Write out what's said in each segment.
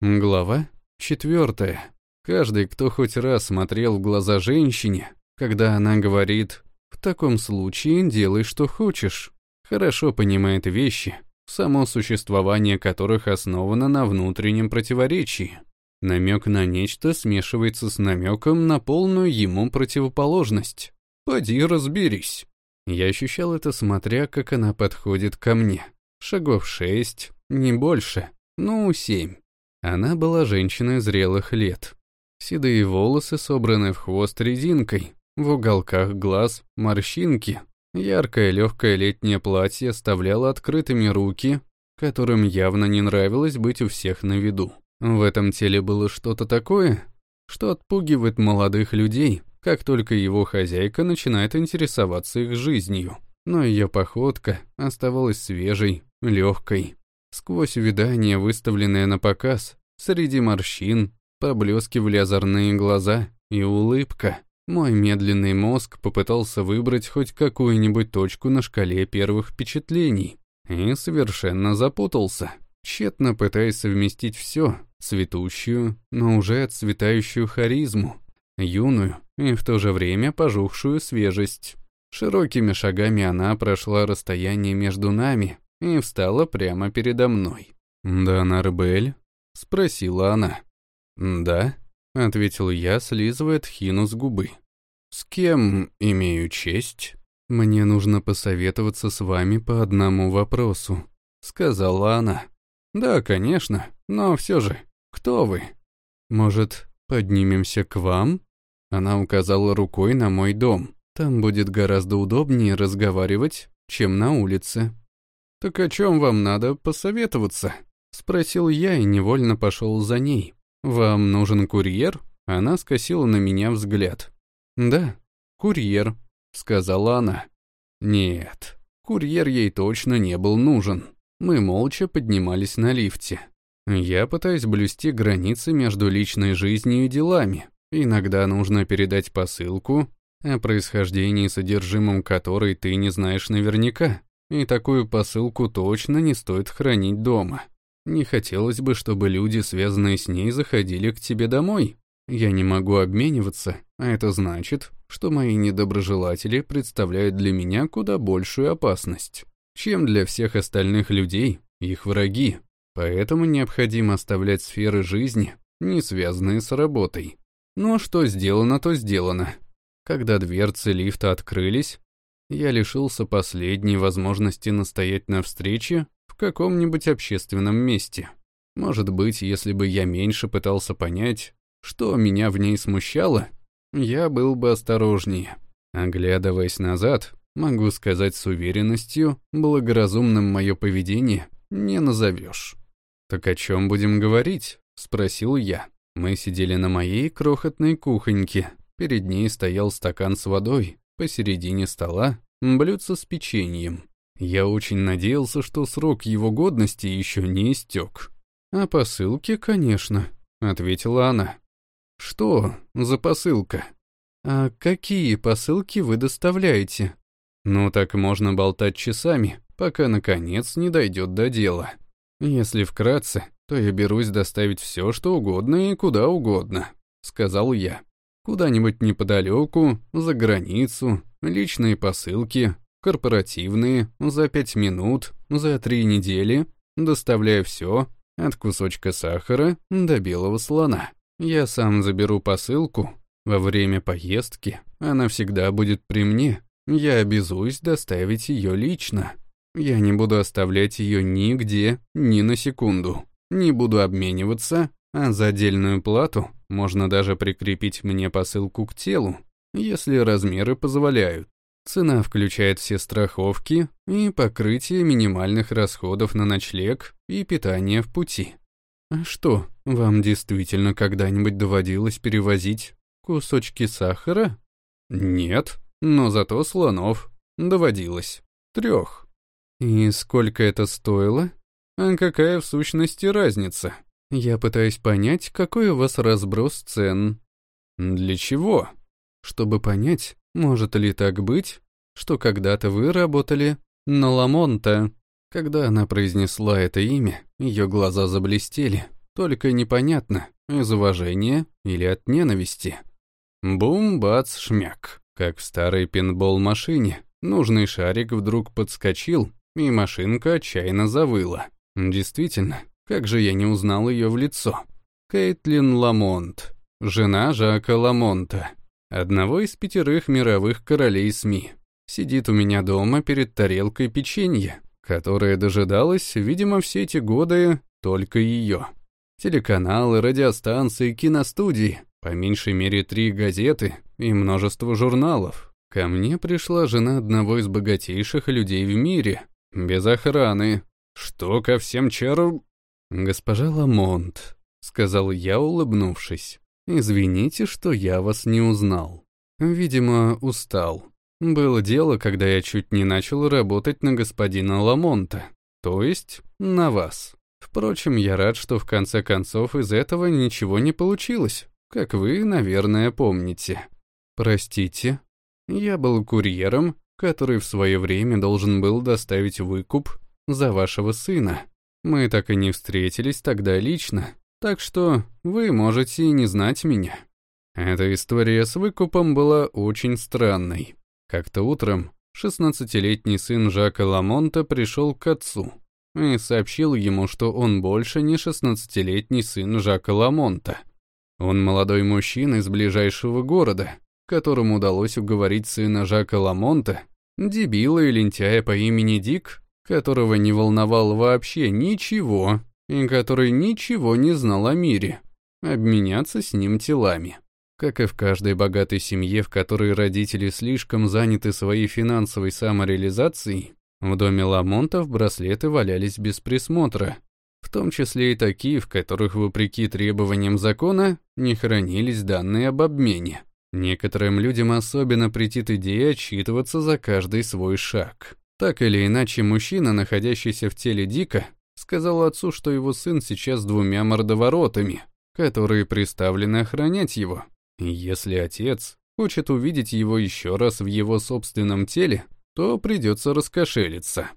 Глава четвертая. Каждый, кто хоть раз смотрел в глаза женщине, когда она говорит «в таком случае делай, что хочешь», хорошо понимает вещи, само существование которых основано на внутреннем противоречии. Намек на нечто смешивается с намеком на полную ему противоположность. Поди разберись. Я ощущал это, смотря, как она подходит ко мне. Шагов шесть, не больше, ну, семь. Она была женщиной зрелых лет. Седые волосы собраны в хвост резинкой, в уголках глаз морщинки. Яркое легкое летнее платье оставляло открытыми руки, которым явно не нравилось быть у всех на виду. В этом теле было что-то такое, что отпугивает молодых людей, как только его хозяйка начинает интересоваться их жизнью. Но ее походка оставалась свежей, легкой. Сквозь видание, выставленное на показ, среди морщин, поблескивали озорные глаза и улыбка. Мой медленный мозг попытался выбрать хоть какую-нибудь точку на шкале первых впечатлений и совершенно запутался, тщетно пытаясь совместить все, цветущую, но уже отцветающую харизму, юную и в то же время пожухшую свежесть. Широкими шагами она прошла расстояние между нами и встала прямо передо мной. «Да, Нарбель?» — спросила она. «Да», — ответил я, слизывая тхину с губы. «С кем имею честь?» «Мне нужно посоветоваться с вами по одному вопросу», — сказала она. «Да, конечно, но все же, кто вы?» «Может, поднимемся к вам?» Она указала рукой на мой дом. «Там будет гораздо удобнее разговаривать, чем на улице». «Так о чем вам надо посоветоваться?» — спросил я и невольно пошел за ней. «Вам нужен курьер?» Она скосила на меня взгляд. «Да, курьер», — сказала она. «Нет, курьер ей точно не был нужен». Мы молча поднимались на лифте. Я пытаюсь блюсти границы между личной жизнью и делами. Иногда нужно передать посылку, о происхождении и содержимом которой ты не знаешь наверняка. И такую посылку точно не стоит хранить дома. Не хотелось бы, чтобы люди, связанные с ней, заходили к тебе домой. Я не могу обмениваться, а это значит, что мои недоброжелатели представляют для меня куда большую опасность, чем для всех остальных людей, их враги. Поэтому необходимо оставлять сферы жизни, не связанные с работой. Но что сделано, то сделано. Когда дверцы лифта открылись, я лишился последней возможности настоять на встрече каком-нибудь общественном месте. Может быть, если бы я меньше пытался понять, что меня в ней смущало, я был бы осторожнее. Оглядываясь назад, могу сказать с уверенностью, благоразумным мое поведение не назовешь. «Так о чем будем говорить?» — спросил я. Мы сидели на моей крохотной кухоньке. Перед ней стоял стакан с водой, Посередине стола блюдце с печеньем. Я очень надеялся, что срок его годности еще не истек. «А посылки, конечно», — ответила она. «Что за посылка?» «А какие посылки вы доставляете?» «Ну так можно болтать часами, пока наконец не дойдет до дела. Если вкратце, то я берусь доставить все, что угодно и куда угодно», — сказал я. Куда-нибудь неподалеку, за границу, личные посылки, корпоративные, за пять минут, за три недели, доставляя все, от кусочка сахара до белого слона. Я сам заберу посылку, во время поездки она всегда будет при мне. Я обязуюсь доставить ее лично. Я не буду оставлять ее нигде, ни на секунду. Не буду обмениваться, а за отдельную плату можно даже прикрепить мне посылку к телу, если размеры позволяют. Цена включает все страховки и покрытие минимальных расходов на ночлег и питание в пути. А что, вам действительно когда-нибудь доводилось перевозить кусочки сахара? Нет, но зато слонов доводилось. Трех. И сколько это стоило? А какая в сущности разница? Я пытаюсь понять, какой у вас разброс цен. Для чего? Чтобы понять, может ли так быть, что когда-то вы работали на Ламонта. Когда она произнесла это имя, ее глаза заблестели. Только непонятно, из уважения или от ненависти. Бум-бац-шмяк. Как в старой пинбол-машине. Нужный шарик вдруг подскочил, и машинка отчаянно завыла. Действительно, как же я не узнал ее в лицо. Кейтлин Ламонт, жена Жака Ламонта, одного из пятерых мировых королей СМИ. Сидит у меня дома перед тарелкой печенья, которая дожидалась, видимо, все эти годы только ее. Телеканалы, радиостанции, киностудии, по меньшей мере три газеты и множество журналов. Ко мне пришла жена одного из богатейших людей в мире, без охраны. Что ко всем чарам? Госпожа Ламонт, сказал я, улыбнувшись. Извините, что я вас не узнал. Видимо, устал. Было дело, когда я чуть не начал работать на господина Ламонта, то есть на вас. Впрочем, я рад, что в конце концов из этого ничего не получилось, как вы, наверное, помните. Простите, я был курьером, который в свое время должен был доставить выкуп за вашего сына. Мы так и не встретились тогда лично, так что вы можете не знать меня. Эта история с выкупом была очень странной. Как-то утром 16-летний сын Жака Ламонта пришел к отцу и сообщил ему, что он больше не 16-летний сын Жака Ламонта. Он молодой мужчина из ближайшего города, которому удалось уговорить сына Жака Ламонта, дебила и лентяя по имени Дик, которого не волновал вообще ничего и который ничего не знал о мире, обменяться с ним телами. Как и в каждой богатой семье, в которой родители слишком заняты своей финансовой самореализацией, в доме Ламонтов браслеты валялись без присмотра, в том числе и такие, в которых, вопреки требованиям закона, не хранились данные об обмене. Некоторым людям особенно претит идея отчитываться за каждый свой шаг. Так или иначе, мужчина, находящийся в теле Дика, сказал отцу, что его сын сейчас с двумя мордоворотами, которые приставлены охранять его. Если отец хочет увидеть его еще раз в его собственном теле, то придется раскошелиться.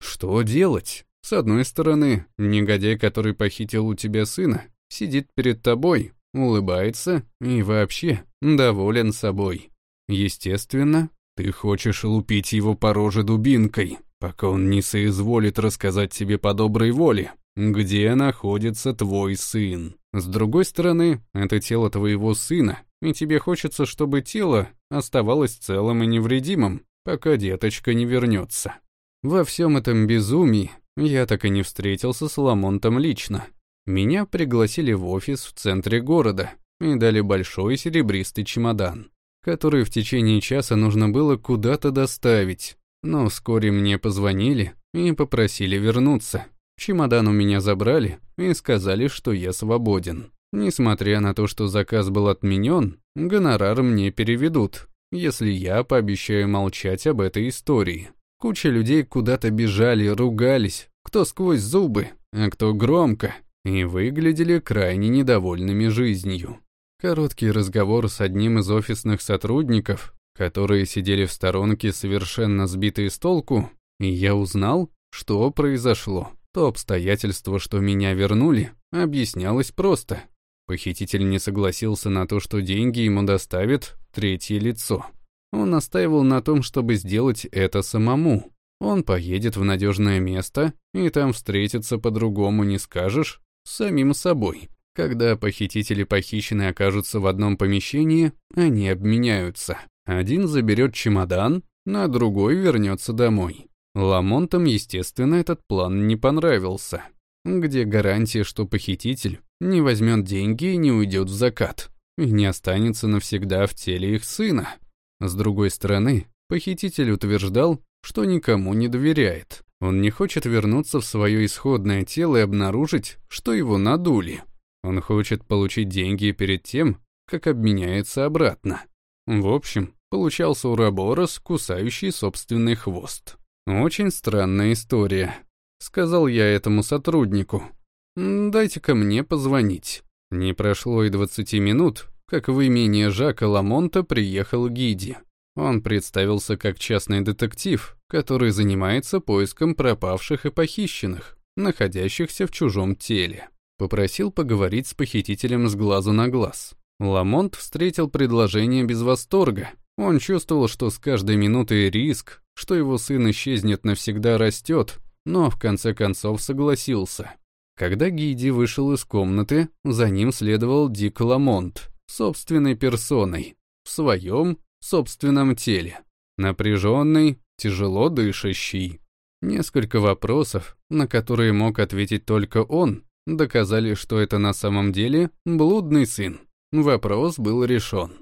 Что делать? С одной стороны, негодяй, который похитил у тебя сына, сидит перед тобой, улыбается и вообще доволен собой. Естественно, ты хочешь лупить его по роже дубинкой, пока он не соизволит рассказать тебе по доброй воле, где находится твой сын. С другой стороны, это тело твоего сына, и тебе хочется, чтобы тело оставалось целым и невредимым, пока деточка не вернется. Во всем этом безумии я так и не встретился с Ламонтом лично. Меня пригласили в офис в центре города и дали большой серебристый чемодан, который в течение часа нужно было куда-то доставить. Но вскоре мне позвонили и попросили вернуться. Чемодан у меня забрали и сказали, что я свободен. Несмотря на то, что заказ был отменен, гонорар мне переведут, если я пообещаю молчать об этой истории. Куча людей куда-то бежали, ругались, кто сквозь зубы, а кто громко, и выглядели крайне недовольными жизнью. Короткий разговор с одним из офисных сотрудников, которые сидели в сторонке совершенно сбитые с толку, и я узнал, что произошло. То обстоятельство, что меня вернули, объяснялось просто. Похититель не согласился на то, что деньги ему доставит третье лицо. Он настаивал на том, чтобы сделать это самому. Он поедет в надежное место, и там встретиться по-другому не скажешь, с самим собой. Когда похитители похищенные окажутся в одном помещении, они обменяются. Один заберет чемодан, а другой вернется домой. Ламонтам, естественно, этот план не понравился. Где гарантия, что похититель не возьмет деньги и не уйдет в закат, и не останется навсегда в теле их сына? С другой стороны, похититель утверждал, что никому не доверяет. Он не хочет вернуться в свое исходное тело и обнаружить, что его надули. Он хочет получить деньги перед тем, как обменяется обратно. В общем, получался уроборос, кусающий собственный хвост. Очень странная история. Сказал я этому сотруднику. «Дайте-ка мне позвонить». Не прошло и 20 минут, как в имение Жака Ламонта приехал Гиди. Он представился как частный детектив, который занимается поиском пропавших и похищенных, находящихся в чужом теле. Попросил поговорить с похитителем с глазу на глаз. Ламонт встретил предложение без восторга. Он чувствовал, что с каждой минутой риск, что его сын исчезнет навсегда растет, но в конце концов согласился. Когда Гиди вышел из комнаты, за ним следовал Дик Ламонт, собственной персоной, в своем собственном теле. Напряженный, тяжело дышащий. Несколько вопросов, на которые мог ответить только он, доказали, что это на самом деле блудный сын. Вопрос был решен.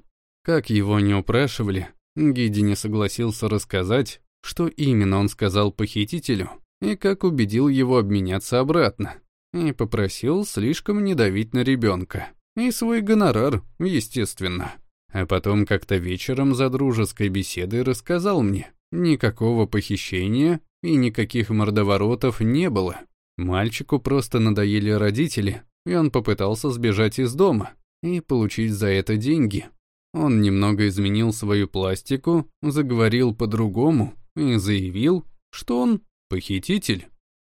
Как его не упрашивали, Гиди не согласился рассказать, что именно он сказал похитителю и как убедил его обменяться обратно, и попросил слишком не давить на ребенка. И свой гонорар, естественно. А потом как-то вечером за дружеской беседой рассказал мне, никакого похищения и никаких мордоворотов не было. Мальчику просто надоели родители, и он попытался сбежать из дома и получить за это деньги. Он немного изменил свою пластику, заговорил по-другому и заявил, что он похититель.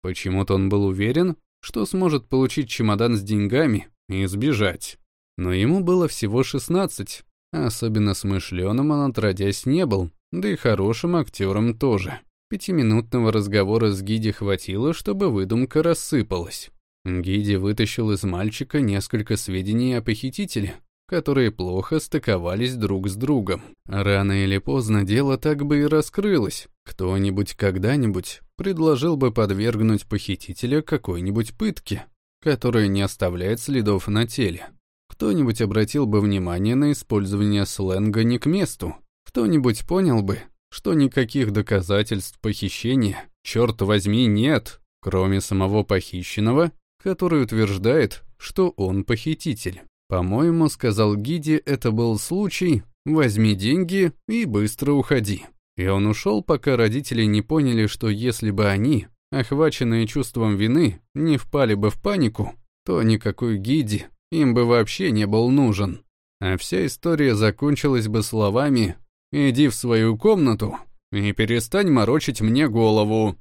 Почему-то он был уверен, что сможет получить чемодан с деньгами и сбежать. Но ему было всего 16, особенно смышленым он отродясь не был, да и хорошим актером тоже. Пятиминутного разговора с Гиди хватило, чтобы выдумка рассыпалась. Гиди вытащил из мальчика несколько сведений о похитителе, которые плохо стыковались друг с другом. Рано или поздно дело так бы и раскрылось. Кто-нибудь когда-нибудь предложил бы подвергнуть похитителя какой-нибудь пытке, которая не оставляет следов на теле. Кто-нибудь обратил бы внимание на использование сленга не к месту. Кто-нибудь понял бы, что никаких доказательств похищения, черт возьми, нет, кроме самого похищенного, который утверждает, что он похититель. По-моему, сказал Гиди, это был случай «возьми деньги и быстро уходи». И он ушел, пока родители не поняли, что если бы они, охваченные чувством вины, не впали бы в панику, то никакой Гиди им бы вообще не был нужен. А вся история закончилась бы словами Иди в свою комнату и перестань морочить мне голову».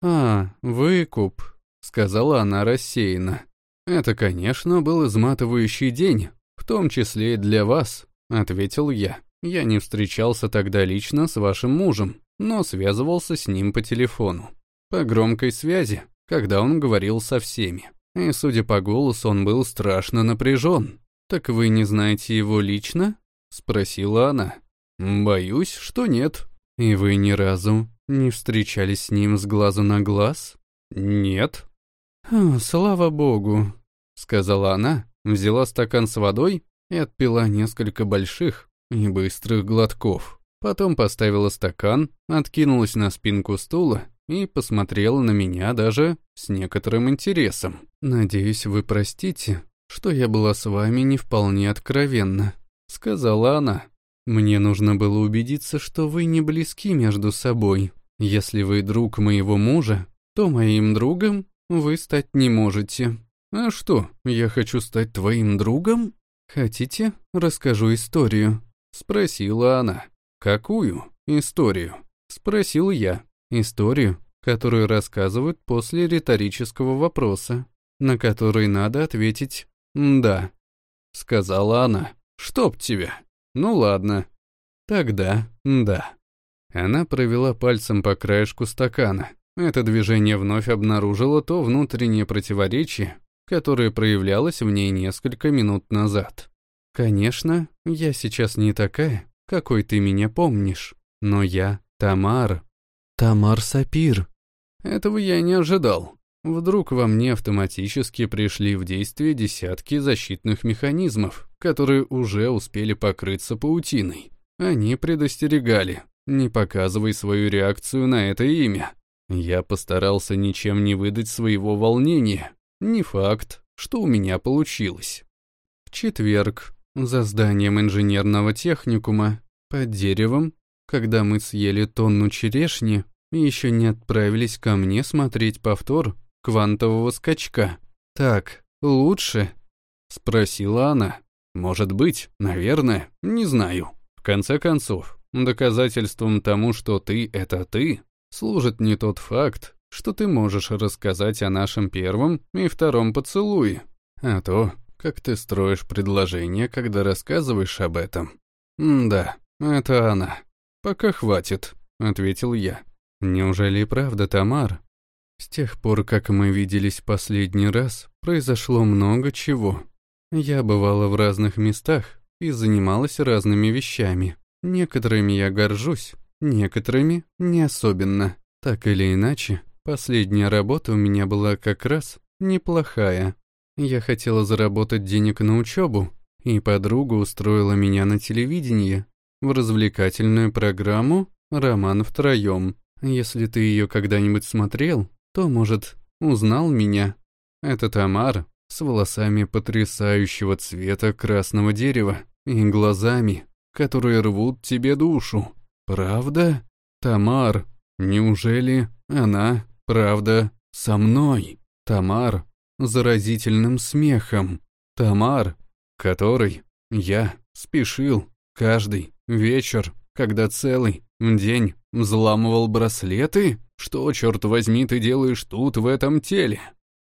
«А, выкуп», — сказала она рассеянно. «Это, конечно, был изматывающий день, в том числе и для вас», — ответил я. «Я не встречался тогда лично с вашим мужем, но связывался с ним по телефону. По громкой связи, когда он говорил со всеми. И, судя по голосу, он был страшно напряжен. «Так вы не знаете его лично?» — спросила она. «Боюсь, что нет». «И вы ни разу не встречались с ним с глазу на глаз?» «Нет». «Слава богу», — сказала она, взяла стакан с водой и отпила несколько больших и быстрых глотков. Потом поставила стакан, откинулась на спинку стула и посмотрела на меня даже с некоторым интересом. «Надеюсь, вы простите, что я была с вами не вполне откровенна», — сказала она. Мне нужно было убедиться, что вы не близки между собой. Если вы друг моего мужа, то моим другом вы стать не можете. А что, я хочу стать твоим другом? Хотите, расскажу историю? Спросила она. Какую историю? Спросил я. Историю, которую рассказывают после риторического вопроса, на который надо ответить «да», — сказала она. «Чтоб тебя!» Ну ладно. Тогда да. Она провела пальцем по краешку стакана. Это движение вновь обнаружило то внутреннее противоречие, которое проявлялось в ней несколько минут назад. «Конечно, я сейчас не такая, какой ты меня помнишь, но я Тамар. Тамар Сапир». Этого я не ожидал. Вдруг во мне автоматически пришли в действие десятки защитных механизмов, которые уже успели покрыться паутиной. Они предостерегали, не показывай свою реакцию на это имя. Я постарался ничем не выдать своего волнения. Не факт, что у меня получилось. В четверг, за зданием инженерного техникума, под деревом, когда мы съели тонну черешни и еще не отправились ко мне смотреть повтор квантового скачка. «Так, лучше?» — спросила она. «Может быть, наверное, не знаю. В конце концов, доказательством тому, что ты — это ты, служит не тот факт, что ты можешь рассказать о нашем первом и втором поцелуе. а то, как ты строишь предложение, когда рассказываешь об этом. «Да, это она. Пока хватит», — ответил я. «Неужели и правда, Тамар?» С тех пор, как мы виделись последний раз, произошло много чего. Я бывала в разных местах и занималась разными вещами. Некоторыми я горжусь, некоторыми не особенно. Так или иначе, последняя работа у меня была как раз неплохая. Я хотела заработать денег на учебу, и подруга устроила меня на телевидении в развлекательную программу «Роман втроем». Если ты ее когда-нибудь смотрел, то, может, узнал меня. Это Тамар с волосами потрясающего цвета красного дерева и глазами, которые рвут тебе душу. Правда? Тамар, неужели она, правда, со мной? Тамар заразительным смехом. Тамар, который я спешил каждый вечер, когда целый день взламывал браслеты? Что, черт возьми, ты делаешь тут, в этом теле?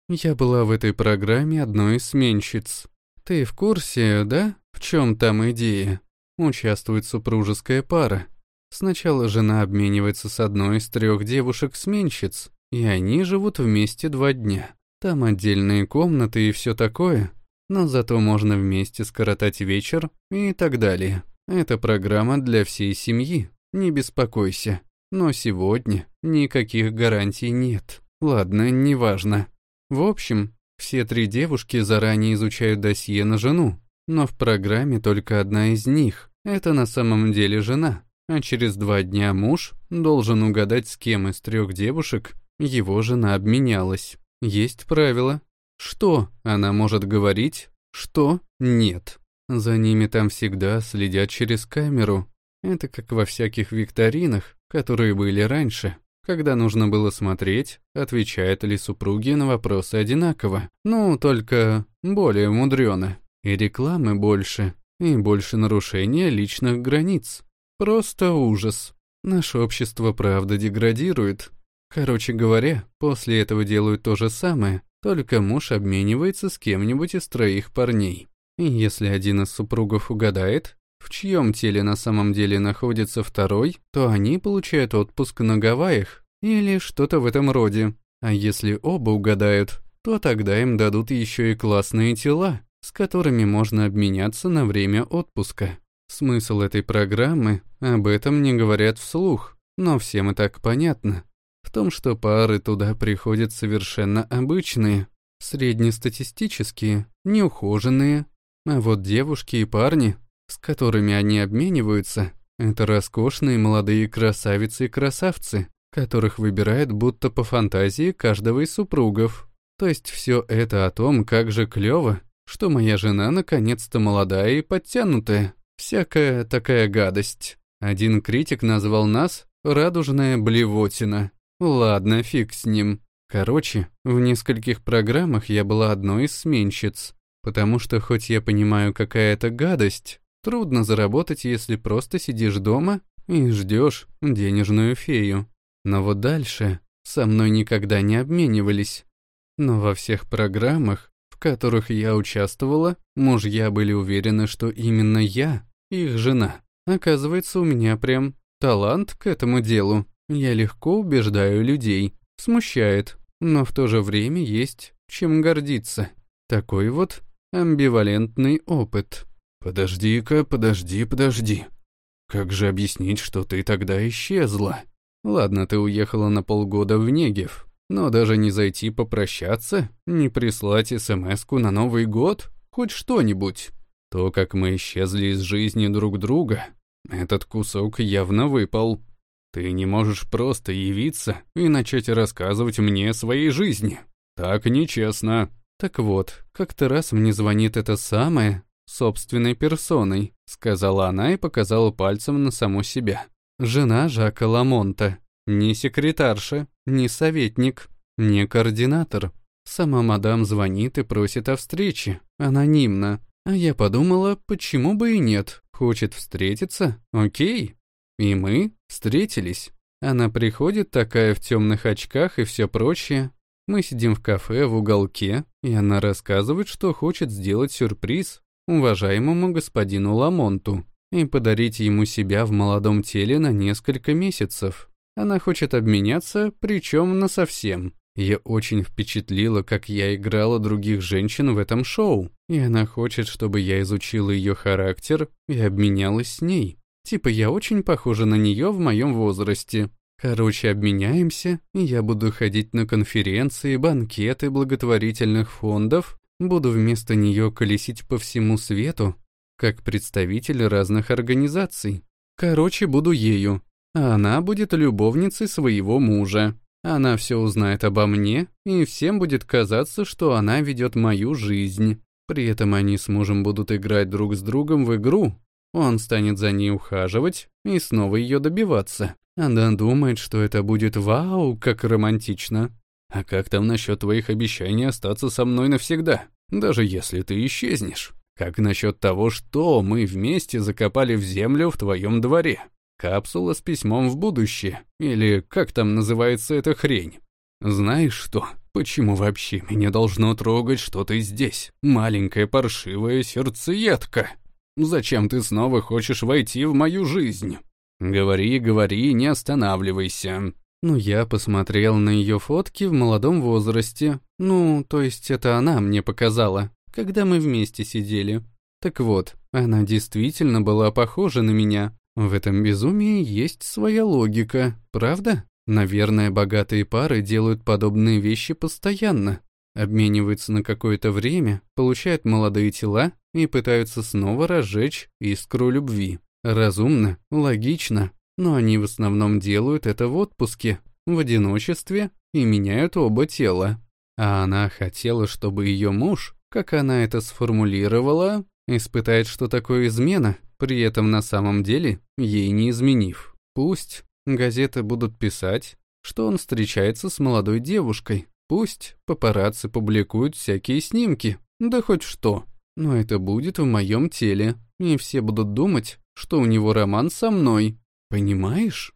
Я была в этой программе одной из сменщиц. Ты в курсе, да, в чем там идея? Участвует супружеская пара. Сначала жена обменивается с одной из трех девушек-сменщиц, и они живут вместе два дня. Там отдельные комнаты и все такое, но зато можно вместе скоротать вечер и так далее. Это программа для всей семьи, не беспокойся. Но сегодня никаких гарантий нет. Ладно, неважно. В общем, все три девушки заранее изучают досье на жену, но в программе только одна из них. Это на самом деле жена, а через два дня муж должен угадать, с кем из трех девушек его жена обменялась. Есть правило, что она может говорить, что нет. За ними там всегда следят через камеру. Это как во всяких викторинах, которые были раньше, когда нужно было смотреть, отвечают ли супруги на вопросы одинаково. Ну, только более мудрено. И рекламы больше, и больше нарушения личных границ. Просто ужас. Наше общество правда деградирует. Короче говоря, после этого делают то же самое, только муж обменивается с кем-нибудь из троих парней. И если один из супругов угадает, в чьем теле на самом деле находится второй, то они получают отпуск на Гавайях или что-то в этом роде. А если оба угадают, то тогда им дадут еще и классные тела, с которыми можно обменяться на время отпуска. Смысл этой программы об этом не говорят вслух, но всем и так понятно в том, что пары туда приходят совершенно обычные, среднестатистические, неухоженные, а вот девушки и парни, с которыми они обмениваются, это роскошные молодые красавицы и красавцы, которых выбирают будто по фантазии каждого из супругов. То есть все это о том, как же клево, что моя жена наконец-то молодая и подтянутая. Всякая такая гадость. Один критик назвал нас «радужная блевотина». Ладно, фиг с ним. Короче, в нескольких программах я была одной из сменщиц, потому что хоть я понимаю, какая это гадость, трудно заработать, если просто сидишь дома и ждешь денежную фею. Но вот дальше со мной никогда не обменивались. Но во всех программах, в которых я участвовала, мужья были уверены, что именно я, их жена. Оказывается, у меня прям талант к этому делу. Я легко убеждаю людей. Смущает, но в то же время есть чем гордиться. Такой вот амбивалентный опыт. Подожди-ка, подожди, подожди. Как же объяснить, что ты тогда исчезла? Ладно, ты уехала на полгода в Негев, но даже не зайти попрощаться, не прислать смс на Новый год, хоть что-нибудь. То, как мы исчезли из жизни друг друга, этот кусок явно выпал. Ты не можешь просто явиться и начать рассказывать мне о своей жизни. Так нечестно. Так вот, как-то раз мне звонит это самое, собственной персоной, сказала она и показала пальцем на саму себя. Жена Жака Ламонта. Не секретарша, не советник, не координатор. Сама мадам звонит и просит о встрече, анонимно. А я подумала, почему бы и нет. Хочет встретиться? Окей, и мы встретились. Она приходит такая в темных очках и все прочее. Мы сидим в кафе в уголке, и она рассказывает, что хочет сделать сюрприз уважаемому господину Ламонту и подарить ему себя в молодом теле на несколько месяцев. Она хочет обменяться, причем насовсем. Ее очень впечатлило, как я играла других женщин в этом шоу, и она хочет, чтобы я изучила ее характер и обменялась с ней. Типа я очень похожа на нее в моем возрасте. Короче, обменяемся, и я буду ходить на конференции, банкеты благотворительных фондов, буду вместо нее колесить по всему свету, как представитель разных организаций. Короче, буду ею, а она будет любовницей своего мужа. Она все узнает обо мне, и всем будет казаться, что она ведет мою жизнь. При этом они с мужем будут играть друг с другом в игру. Он станет за ней ухаживать и снова ее добиваться. Она думает, что это будет вау, как романтично. А как там насчет твоих обещаний остаться со мной навсегда, даже если ты исчезнешь? Как насчет того, что мы вместе закопали в землю в твоем дворе? Капсула с письмом в будущее, или как там называется эта хрень? Знаешь что, почему вообще меня должно трогать, что ты здесь, маленькая паршивая сердцеедка? Зачем ты снова хочешь войти в мою жизнь? Говори, говори, не останавливайся. Ну, я посмотрел на ее фотки в молодом возрасте. Ну, то есть это она мне показала, когда мы вместе сидели. Так вот, она действительно была похожа на меня. В этом безумии есть своя логика, правда? Наверное, богатые пары делают подобные вещи постоянно. Обмениваются на какое-то время, получают молодые тела и пытаются снова разжечь искру любви. Разумно, логично, но они в основном делают это в отпуске, в одиночестве и меняют оба тела. А она хотела, чтобы ее муж, как она это сформулировала, испытает, что такое измена, при этом на самом деле ей не изменив. Пусть газеты будут писать, что он встречается с молодой девушкой, пусть папарацци публикуют всякие снимки, да хоть что, но это будет в моем теле, и все будут думать, что у него роман со мной. Понимаешь?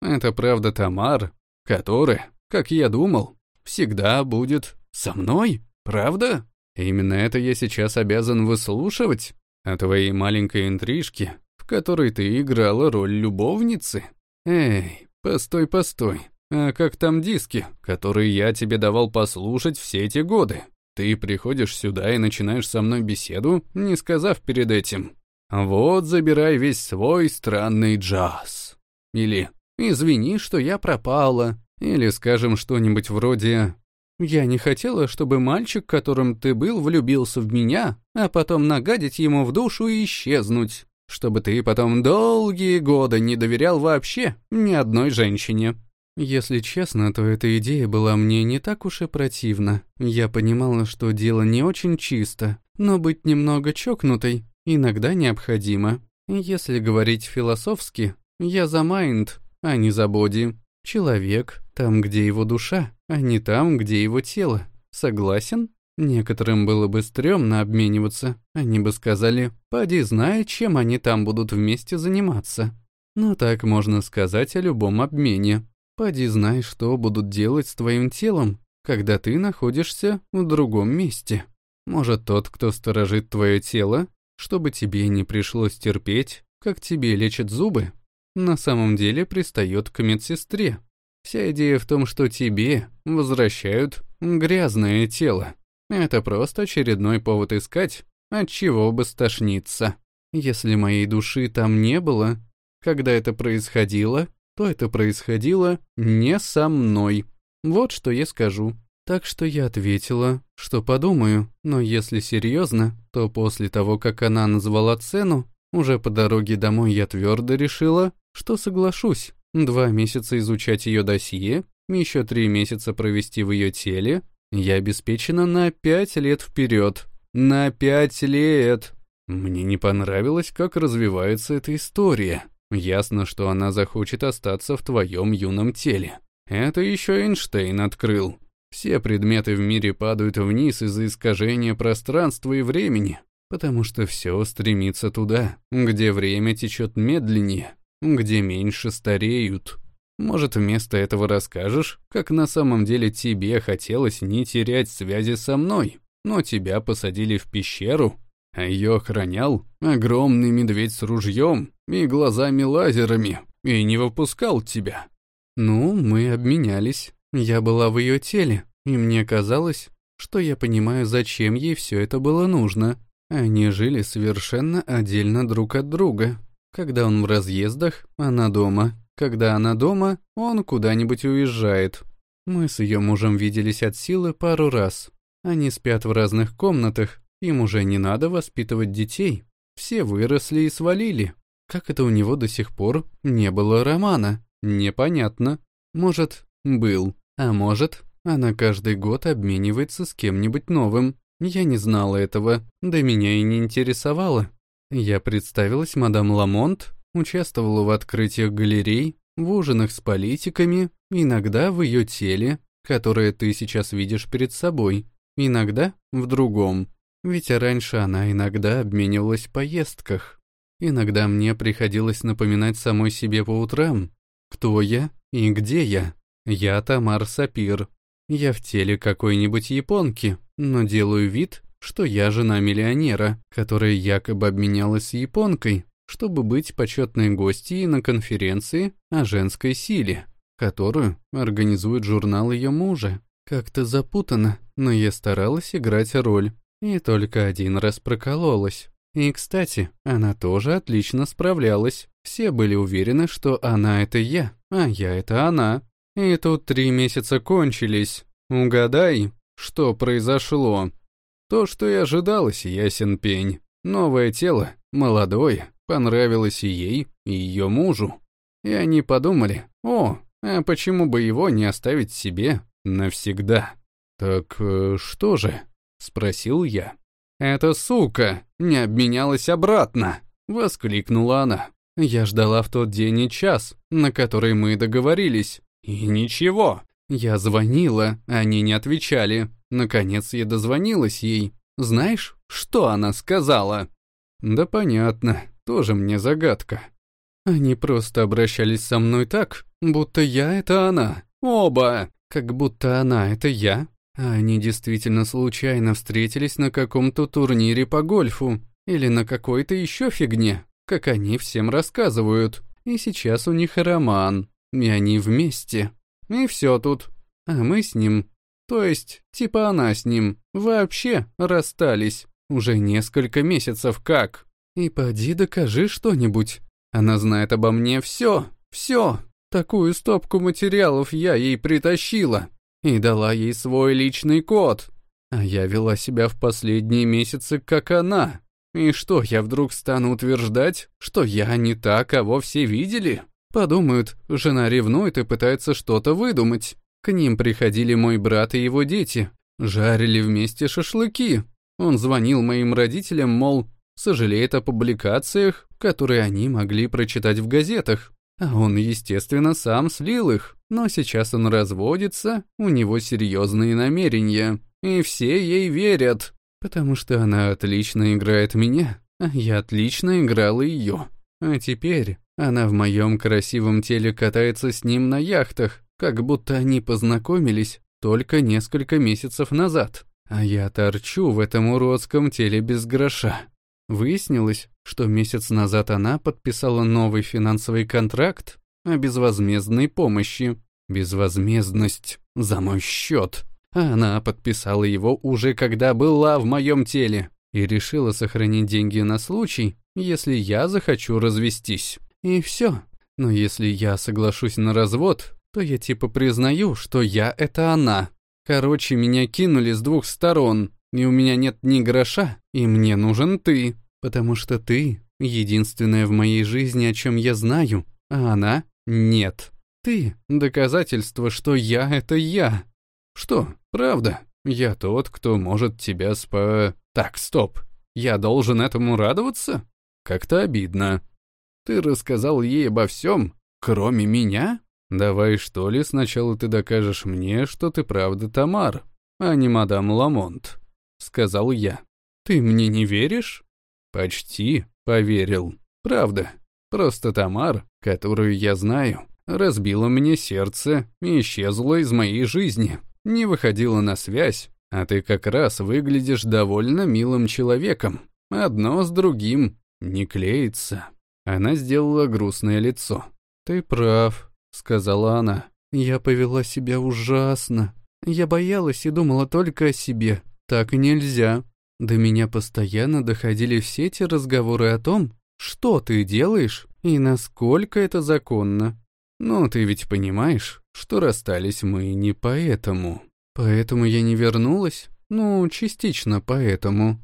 Это правда Тамар, которая, как я думал, всегда будет со мной, правда? Именно это я сейчас обязан выслушивать о твоей маленькой интрижке, в которой ты играла роль любовницы. Эй, постой, постой. А как там диски, которые я тебе давал послушать все эти годы? Ты приходишь сюда и начинаешь со мной беседу, не сказав перед этим. Вот забирай весь свой странный джаз. Или извини, что я пропала. Или скажем что-нибудь вроде «Я не хотела, чтобы мальчик, которым ты был, влюбился в меня, а потом нагадить ему в душу и исчезнуть, чтобы ты потом долгие годы не доверял вообще ни одной женщине». Если честно, то эта идея была мне не так уж и противна. Я понимала, что дело не очень чисто, но быть немного чокнутой иногда необходимо. Если говорить философски, я за майнд, а не за боди. Человек там, где его душа, а не там, где его тело. Согласен? Некоторым было бы стрёмно обмениваться. Они бы сказали, поди знай, чем они там будут вместе заниматься. Но так можно сказать о любом обмене. Поди знай, что будут делать с твоим телом, когда ты находишься в другом месте. Может, тот, кто сторожит твое тело, чтобы тебе не пришлось терпеть, как тебе лечат зубы, на самом деле пристает к медсестре. Вся идея в том, что тебе возвращают грязное тело. Это просто очередной повод искать, от чего бы стошниться. Если моей души там не было, когда это происходило, то это происходило не со мной. Вот что я скажу. Так что я ответила, что подумаю, но если серьезно, то после того, как она назвала цену, уже по дороге домой я твердо решила, что соглашусь. Два месяца изучать ее досье, еще три месяца провести в ее теле. Я обеспечена на пять лет вперед. На пять лет! Мне не понравилось, как развивается эта история. Ясно, что она захочет остаться в твоем юном теле. Это еще Эйнштейн открыл. Все предметы в мире падают вниз из-за искажения пространства и времени, потому что все стремится туда, где время течет медленнее, где меньше стареют. Может, вместо этого расскажешь, как на самом деле тебе хотелось не терять связи со мной, но тебя посадили в пещеру, а ее охранял огромный медведь с ружьем и глазами-лазерами, и не выпускал тебя. Ну, мы обменялись. Я была в ее теле, и мне казалось, что я понимаю, зачем ей все это было нужно. Они жили совершенно отдельно друг от друга. Когда он в разъездах, она дома. Когда она дома, он куда-нибудь уезжает. Мы с ее мужем виделись от силы пару раз. Они спят в разных комнатах, им уже не надо воспитывать детей. Все выросли и свалили. Как это у него до сих пор не было романа? Непонятно. Может, был. А может, она каждый год обменивается с кем-нибудь новым. Я не знала этого, да меня и не интересовало. Я представилась мадам Ламонт, участвовала в открытиях галерей, в ужинах с политиками, иногда в ее теле, которое ты сейчас видишь перед собой, иногда в другом. Ведь раньше она иногда обменивалась в поездках. Иногда мне приходилось напоминать самой себе по утрам, кто я и где я. Я Тамар Сапир. Я в теле какой-нибудь японки, но делаю вид, что я жена миллионера, которая якобы обменялась японкой, чтобы быть почетной гостьей на конференции о женской силе, которую организует журнал ее мужа. Как-то запутано, но я старалась играть роль. И только один раз прокололась. И, кстати, она тоже отлично справлялась. Все были уверены, что она — это я, а я — это она. И тут три месяца кончились. Угадай, что произошло. То, что и ожидалось, ясен пень. Новое тело, молодое, понравилось и ей, и ее мужу. И они подумали, о, а почему бы его не оставить себе навсегда? Так э, что же? — спросил я. «Эта сука не обменялась обратно!» — воскликнула она. Я ждала в тот день и час, на который мы договорились. И ничего. Я звонила, они не отвечали. Наконец я дозвонилась ей. Знаешь, что она сказала? Да понятно, тоже мне загадка. Они просто обращались со мной так, будто я — это она. Оба! Как будто она — это я, а они действительно случайно встретились на каком-то турнире по гольфу или на какой-то еще фигне, как они всем рассказывают. И сейчас у них роман, и они вместе. И все тут. А мы с ним, то есть, типа она с ним, вообще расстались. Уже несколько месяцев как. И поди докажи что-нибудь. Она знает обо мне все, все. Такую стопку материалов я ей притащила и дала ей свой личный код. А я вела себя в последние месяцы, как она. И что, я вдруг стану утверждать, что я не та, кого все видели? Подумают, жена ревнует и пытается что-то выдумать. К ним приходили мой брат и его дети. Жарили вместе шашлыки. Он звонил моим родителям, мол, сожалеет о публикациях, которые они могли прочитать в газетах. А он, естественно, сам слил их. Но сейчас он разводится, у него серьезные намерения. И все ей верят, потому что она отлично играет меня, а я отлично играл ее. А теперь она в моем красивом теле катается с ним на яхтах, как будто они познакомились только несколько месяцев назад. А я торчу в этом уродском теле без гроша. Выяснилось, что месяц назад она подписала новый финансовый контракт о безвозмездной помощи. Безвозмездность за мой счет. А она подписала его уже когда была в моем теле и решила сохранить деньги на случай, если я захочу развестись. И все. Но если я соглашусь на развод, то я типа признаю, что я — это она. Короче, меня кинули с двух сторон, и у меня нет ни гроша, и мне нужен ты, потому что ты — единственное в моей жизни, о чем я знаю, а она — нет. Ты — доказательство, что я — это я. Что, правда? Я тот, кто может тебя спа... Так, стоп. Я должен этому радоваться? Как-то обидно. Ты рассказал ей обо всем, кроме меня? Давай, что ли, сначала ты докажешь мне, что ты правда Тамар, а не мадам Ламонт сказал я. «Ты мне не веришь?» «Почти поверил. Правда. Просто Тамар, которую я знаю, разбила мне сердце и исчезла из моей жизни, не выходила на связь, а ты как раз выглядишь довольно милым человеком. Одно с другим не клеится». Она сделала грустное лицо. «Ты прав», — сказала она. «Я повела себя ужасно. Я боялась и думала только о себе. Так нельзя. До меня постоянно доходили все эти разговоры о том, что ты делаешь и насколько это законно. Но ты ведь понимаешь, что расстались мы не поэтому. Поэтому я не вернулась? Ну, частично поэтому.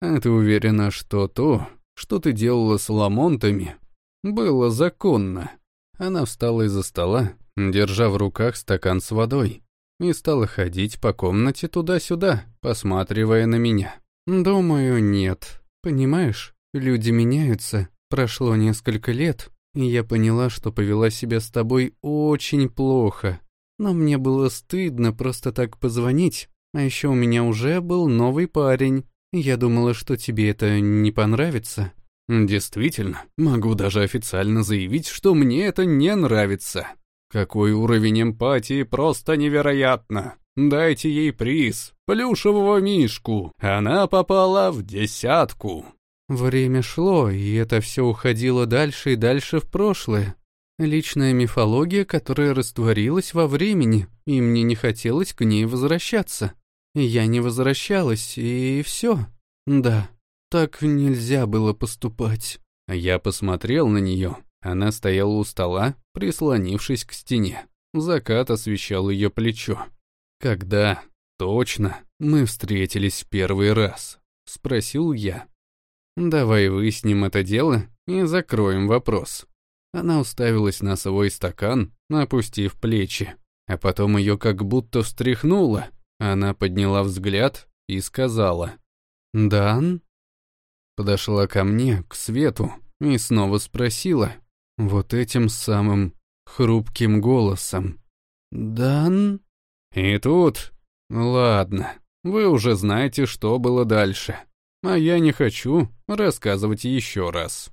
А ты уверена, что то, что ты делала с ламонтами, было законно?» Она встала из-за стола, держа в руках стакан с водой, и стала ходить по комнате туда-сюда, посматривая на меня. «Думаю, нет. Понимаешь, люди меняются. Прошло несколько лет, и я поняла, что повела себя с тобой очень плохо. Но мне было стыдно просто так позвонить, а еще у меня уже был новый парень. Я думала, что тебе это не понравится». «Действительно, могу даже официально заявить, что мне это не нравится. Какой уровень эмпатии просто невероятно. Дайте ей приз, плюшевого мишку. Она попала в десятку». Время шло, и это все уходило дальше и дальше в прошлое. Личная мифология, которая растворилась во времени, и мне не хотелось к ней возвращаться. Я не возвращалась, и все. Да, так нельзя было поступать. Я посмотрел на нее. Она стояла у стола, прислонившись к стене. Закат освещал ее плечо. «Когда, точно, мы встретились в первый раз?» — спросил я. «Давай выясним это дело и закроем вопрос». Она уставилась на свой стакан, опустив плечи, а потом ее как будто встряхнуло. Она подняла взгляд и сказала «Дан?» Подошла ко мне, к свету, и снова спросила, вот этим самым хрупким голосом. «Дан?» И тут... Ладно, вы уже знаете, что было дальше. А я не хочу рассказывать еще раз.